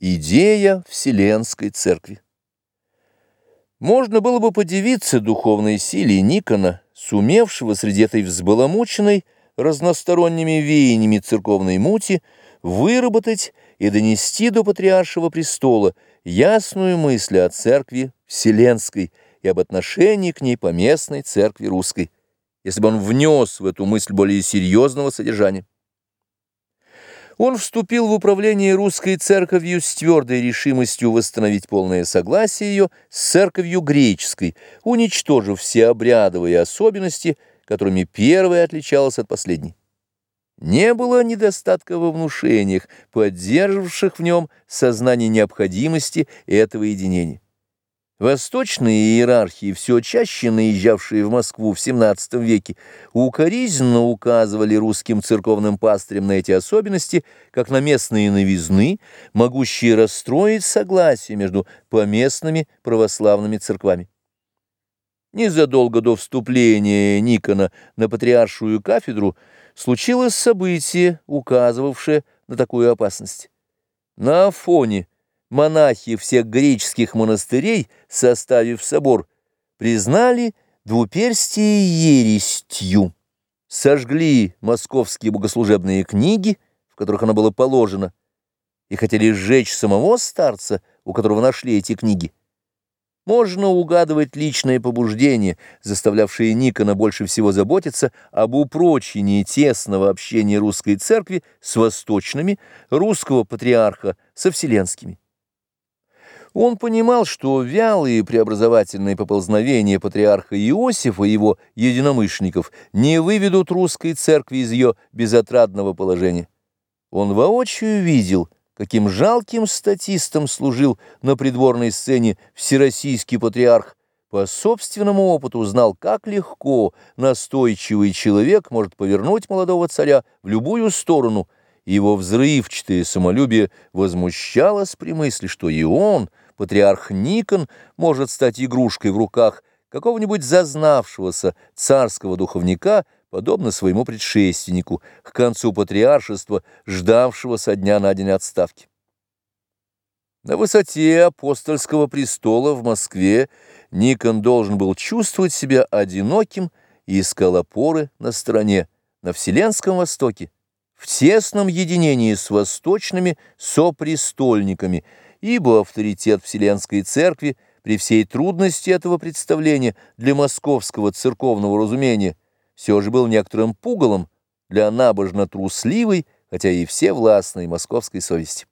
Идея Вселенской Церкви Можно было бы подивиться духовной силе Никона, сумевшего среди этой взбаламученной разносторонними веяниями церковной мути выработать и донести до патриаршего престола ясную мысль о Церкви Вселенской и об отношении к ней поместной Церкви Русской, если бы он внес в эту мысль более серьезного содержания. Он вступил в управление русской церковью с твердой решимостью восстановить полное согласие ее с церковью греческой, уничтожив все обрядовые особенности, которыми первая отличалась от последней. Не было недостатка во внушениях, поддерживавших в нем сознание необходимости этого единения. Восточные иерархии, все чаще наезжавшие в Москву в XVII веке, укоризненно указывали русским церковным пастырям на эти особенности, как на местные новизны, могущие расстроить согласие между поместными православными церквами. Незадолго до вступления Никона на патриаршую кафедру случилось событие, указывавшее на такую опасность. На фоне монахи всех греческих монастырей, составив собор, признали двуперстие ерестью, сожгли московские богослужебные книги, в которых оно было положено, и хотели сжечь самого старца, у которого нашли эти книги. Можно угадывать личное побуждение, заставлявшее Никона больше всего заботиться об упрочении тесного общения русской церкви с восточными, русского патриарха со вселенскими. Он понимал, что вялые преобразовательные поползновения патриарха Иосифа и его единомышленников не выведут русской церкви из ее безотрадного положения. Он воочию видел, каким жалким статистом служил на придворной сцене всероссийский патриарх, по собственному опыту знал, как легко настойчивый человек может повернуть молодого царя в любую сторону – его взрывчатое самолюбие возмущалось при мысли, что и он, патриарх Никон, может стать игрушкой в руках какого-нибудь зазнавшегося царского духовника, подобно своему предшественнику, к концу патриаршества, ждавшего со дня на день отставки. На высоте апостольского престола в Москве Никон должен был чувствовать себя одиноким и искал опоры на стороне, на Вселенском Востоке, в тесном единении с восточными сопрестольниками, ибо авторитет Вселенской Церкви при всей трудности этого представления для московского церковного разумения все же был некоторым пугалом для набожно-трусливой, хотя и всевластной московской совести.